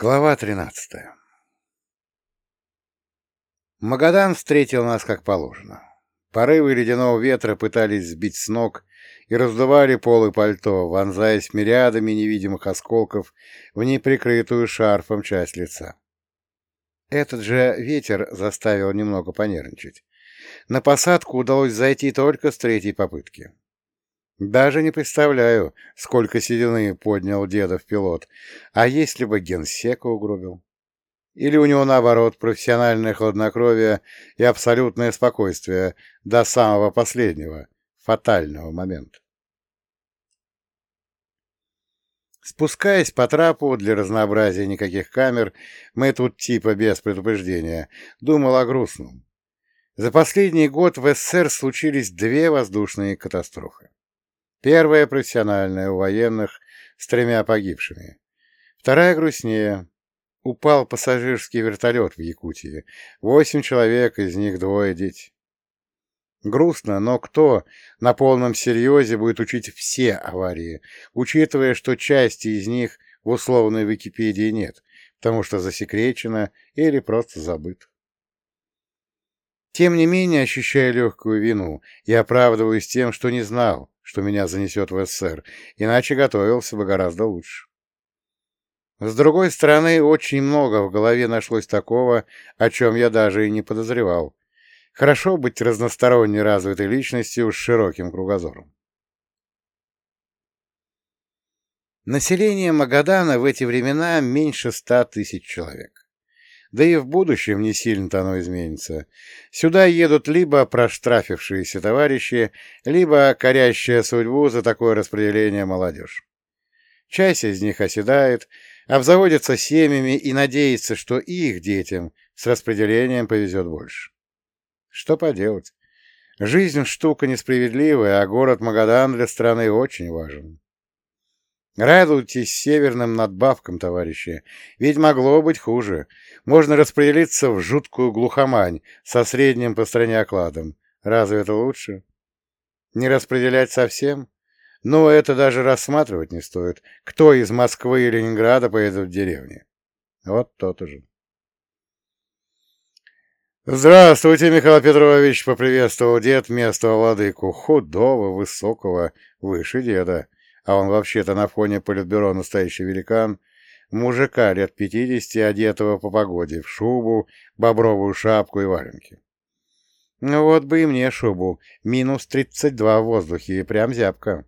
Глава 13 Магадан встретил нас как положено. Порывы ледяного ветра пытались сбить с ног и раздували полы пальто, вонзаясь мириадами невидимых осколков в неприкрытую шарфом часть лица. Этот же ветер заставил немного понервничать. На посадку удалось зайти только с третьей попытки. Даже не представляю, сколько седины поднял дедов пилот, а если бы генсека угробил? Или у него, наоборот, профессиональное хладнокровие и абсолютное спокойствие до самого последнего, фатального момента? Спускаясь по трапу, для разнообразия никаких камер, мы тут типа без предупреждения, думал о грустном. За последний год в СССР случились две воздушные катастрофы. Первая профессиональная у военных с тремя погибшими. Вторая грустнее. Упал пассажирский вертолет в Якутии. Восемь человек, из них двое дети. Грустно, но кто на полном серьезе будет учить все аварии, учитывая, что части из них в условной Википедии нет, потому что засекречено или просто забыто. Тем не менее, ощущая легкую вину, я оправдываюсь тем, что не знал, что меня занесет в СССР, иначе готовился бы гораздо лучше. С другой стороны, очень много в голове нашлось такого, о чем я даже и не подозревал. Хорошо быть разносторонне развитой личностью с широким кругозором. Население Магадана в эти времена меньше ста тысяч человек. Да и в будущем не сильно-то оно изменится. Сюда едут либо проштрафившиеся товарищи, либо корящая судьбу за такое распределение молодежь. Часть из них оседает, обзаводится семьями и надеется, что их детям с распределением повезет больше. Что поделать? Жизнь штука несправедливая, а город Магадан для страны очень важен. Радуйтесь северным надбавкам, товарищи, ведь могло быть хуже. Можно распределиться в жуткую глухомань со средним по стране окладом. Разве это лучше? Не распределять совсем? Но это даже рассматривать не стоит. Кто из Москвы и Ленинграда поедет в деревни? Вот тот уже. «Здравствуйте, Михаил Петрович!» — поприветствовал дед местного владыку, худого, высокого, выше деда а он вообще-то на фоне политбюро настоящий великан, мужика лет пятидесяти, одетого по погоде, в шубу, бобровую шапку и валенки. Ну вот бы и мне шубу, минус тридцать два в воздухе, и прям зябко.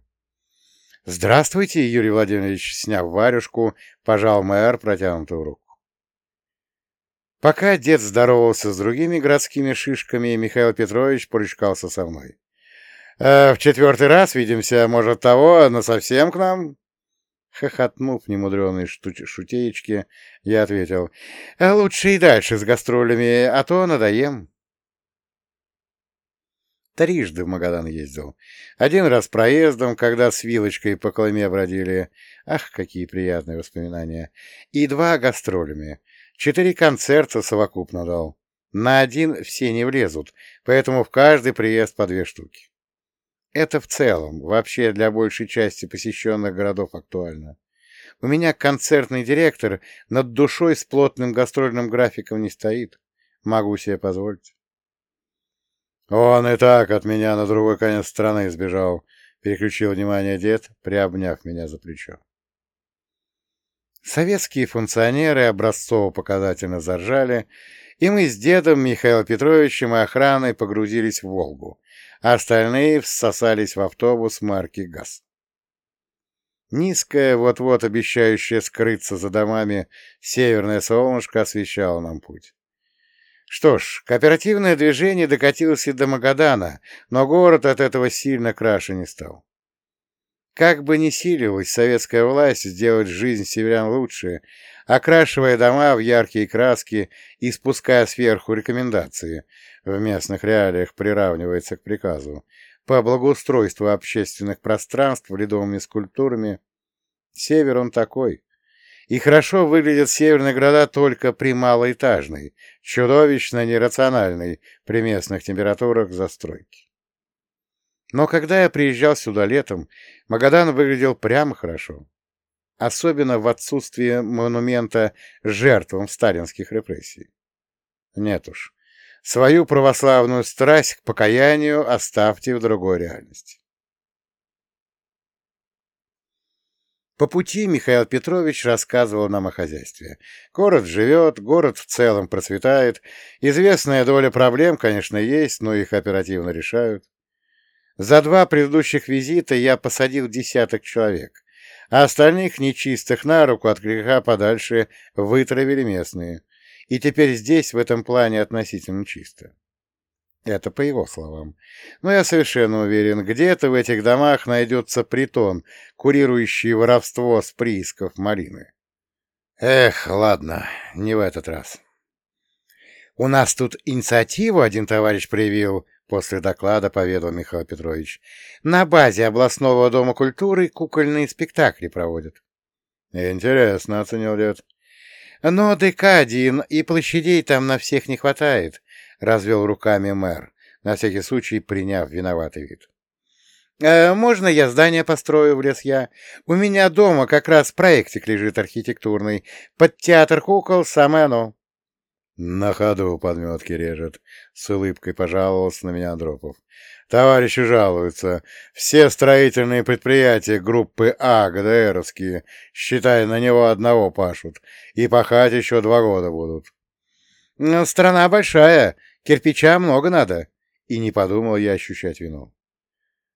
«Здравствуйте, Юрий Владимирович!» Сняв варюшку, пожал мэр протянутую руку. Пока дед здоровался с другими городскими шишками, Михаил Петрович поручкался со мной. Э, в четвертый раз видимся, может, того, но совсем к нам?» Хохотнув немудреной шутеечки, я ответил, «Э, «Лучше и дальше с гастролями, а то надоем». Трижды в Магадан ездил. Один раз проездом, когда с вилочкой по Колыме бродили. Ах, какие приятные воспоминания. И два гастролями. Четыре концерта совокупно дал. На один все не влезут, поэтому в каждый приезд по две штуки. Это в целом, вообще для большей части посещенных городов актуально. У меня концертный директор над душой с плотным гастрольным графиком не стоит. Могу себе позволить. Он и так от меня на другой конец страны сбежал, переключил внимание дед, приобняв меня за плечо. Советские функционеры образцово-показательно заржали, и мы с дедом, Михаилом Петровичем и охраной погрузились в Волгу, остальные всосались в автобус марки ГАЗ. Низкое, вот-вот обещающее скрыться за домами, северное солнышко освещало нам путь. Что ж, кооперативное движение докатилось и до Магадана, но город от этого сильно краше не стал. Как бы ни силилась советская власть сделать жизнь северян лучше, окрашивая дома в яркие краски и спуская сверху рекомендации, в местных реалиях приравнивается к приказу, по благоустройству общественных пространств ледовыми скульптурами, север он такой. И хорошо выглядят северные города только при малоэтажной, чудовищно нерациональной при местных температурах застройки. Но когда я приезжал сюда летом, Магадан выглядел прямо хорошо. особенно в отсутствии монумента жертвам сталинских репрессий. Нет уж, свою православную страсть к покаянию оставьте в другой реальности. По пути Михаил Петрович рассказывал нам о хозяйстве. Город живет, город в целом процветает. Известная доля проблем, конечно, есть, но их оперативно решают. За два предыдущих визита я посадил десяток человек, а остальных нечистых на руку от греха подальше вытравили местные. И теперь здесь в этом плане относительно чисто. Это по его словам. Но я совершенно уверен, где-то в этих домах найдется притон, курирующий воровство с приисков малины. Эх, ладно, не в этот раз. У нас тут инициативу один товарищ проявил, после доклада поведал Михаил Петрович. На базе областного дома культуры кукольные спектакли проводят. Интересно, оценил дед. Но декадин и площадей там на всех не хватает. — развел руками мэр, на всякий случай приняв виноватый вид. «Э, «Можно я здание построю?» — влез я. «У меня дома как раз проектик лежит архитектурный. Под театр кукол самое оно». «На ходу подметки режет», — с улыбкой пожаловался на меня Андропов. «Товарищи жалуются. Все строительные предприятия группы А, ГДРовские, считай, на него одного пашут. И пахать еще два года будут». «Страна большая. Кирпича много надо. И не подумал я ощущать вину.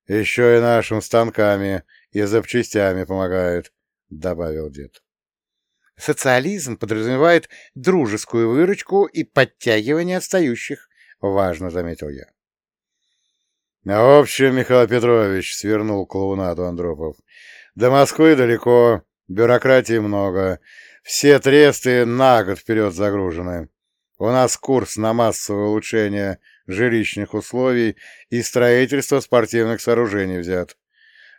Еще и нашим станками и запчастями помогают, — добавил дед. Социализм подразумевает дружескую выручку и подтягивание отстающих, — важно заметил я. — В общем, Михаил Петрович, — свернул клоунаду Андропов, — до Москвы далеко, бюрократии много, все тресты на год вперед загружены. У нас курс на массовое улучшение жилищных условий и строительство спортивных сооружений взят.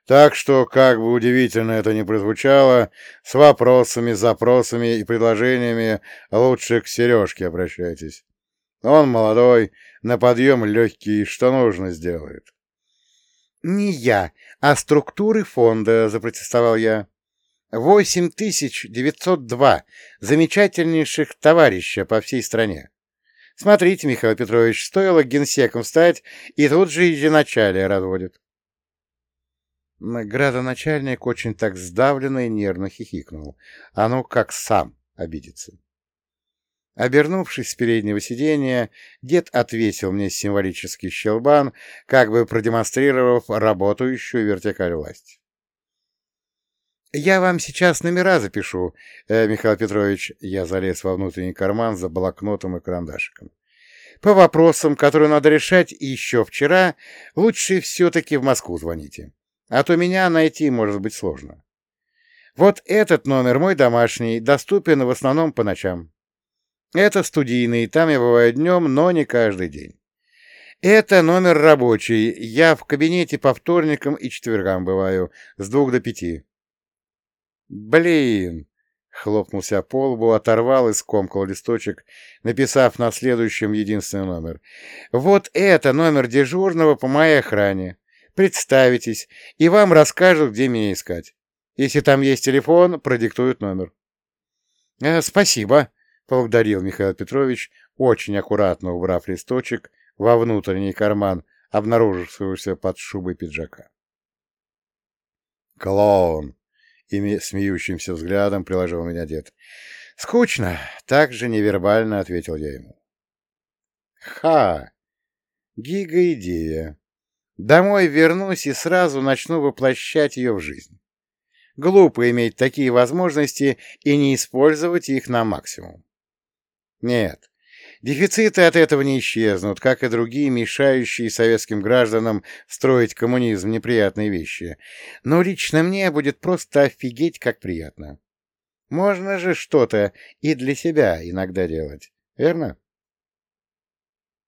Так что, как бы удивительно это ни прозвучало, с вопросами, запросами и предложениями лучше к Сережке обращайтесь. Он молодой, на подъем легкий, что нужно сделает. — Не я, а структуры фонда, — запротестовал я. 8902 замечательнейших товарища по всей стране. Смотрите, Михаил Петрович, стоило генсеком стать, и тут же единоначалие разводит. Градоначальник очень так сдавленно и нервно хихикнул. А ну как сам обидится. Обернувшись с переднего сиденья, дед отвесил мне символический щелбан, как бы продемонстрировав работающую вертикаль власти. «Я вам сейчас номера запишу, э, Михаил Петрович». Я залез во внутренний карман за блокнотом и карандашиком. «По вопросам, которые надо решать еще вчера, лучше все-таки в Москву звоните. А то меня найти может быть сложно. Вот этот номер мой домашний, доступен в основном по ночам. Это студийный, там я бываю днем, но не каждый день. Это номер рабочий, я в кабинете по вторникам и четвергам бываю, с двух до пяти. «Блин!» — хлопнулся по лбу, оторвал и скомкал листочек, написав на следующем единственный номер. «Вот это номер дежурного по моей охране. Представитесь, и вам расскажут, где меня искать. Если там есть телефон, продиктуют номер». «Э, «Спасибо», — поблагодарил Михаил Петрович, очень аккуратно убрав листочек во внутренний карман, обнаружившегося под шубой пиджака. «Клоун!» и смеющимся взглядом приложил меня дед. «Скучно!» — так же невербально ответил я ему. «Ха! Гига-идея! Домой вернусь и сразу начну воплощать ее в жизнь. Глупо иметь такие возможности и не использовать их на максимум. Нет, Дефициты от этого не исчезнут, как и другие мешающие советским гражданам строить коммунизм неприятные вещи. Но лично мне будет просто офигеть, как приятно. Можно же что-то и для себя иногда делать, верно?